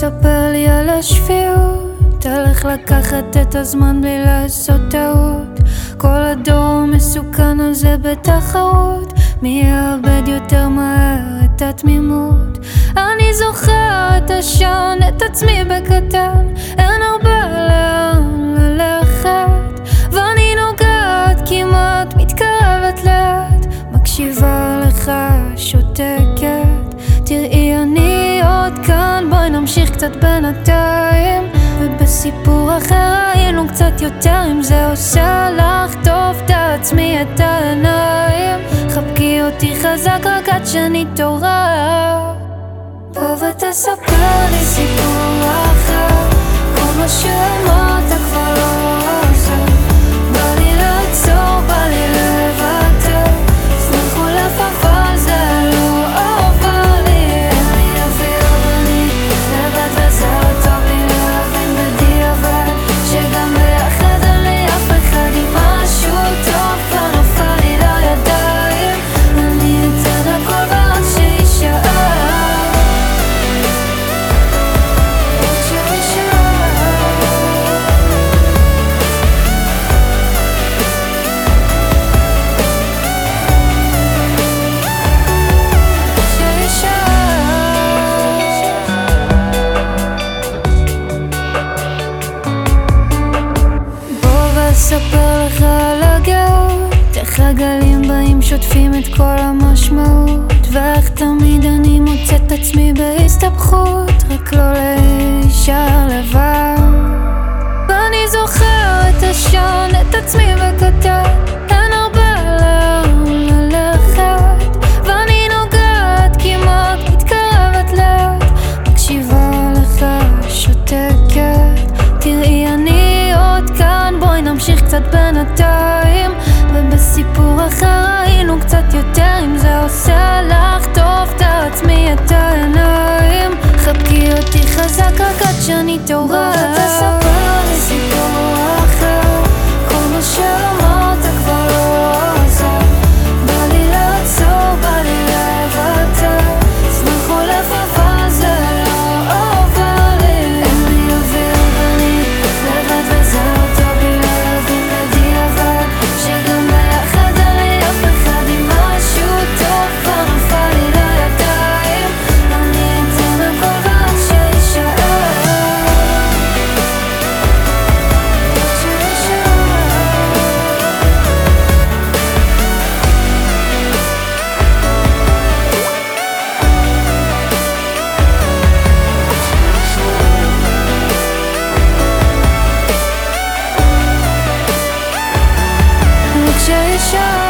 ספר לי על השפיות איך לקחת את הזמן בלי לעשות טעות. כל הדור מסוכן הזה בתחרות מי יאבד יותר מהר את התמימות? אני זוכר את השעון, את עצמי בקטן אין הרבה לאן ללכת. ואני נוגעת כמעט, מתקרבת לאט מקשיבה לך, שותקת כאן, בואי נמשיך קצת בינתיים. ובסיפור אחר היינו קצת יותר אם זה עושה לך טוב תעצמי את העיניים. חבקי אותי חזק רק עד שנתעורר בוא ותספר לי סיפור בוא ואספר לך על הגאות איך הגלים באים שוטפים את כל המשמעות ואיך תמיד אני מוצא את עצמי בהסתבכות רק לא להישאר לבד. ואני זוכר את השעון, את עצמי בקטן קצת בינתיים ובסיפור אחר היינו קצת יותר אם זה עושה לך טוב תעצמי את העיניים. חבקי אותי חזק רק עד שנתעורר show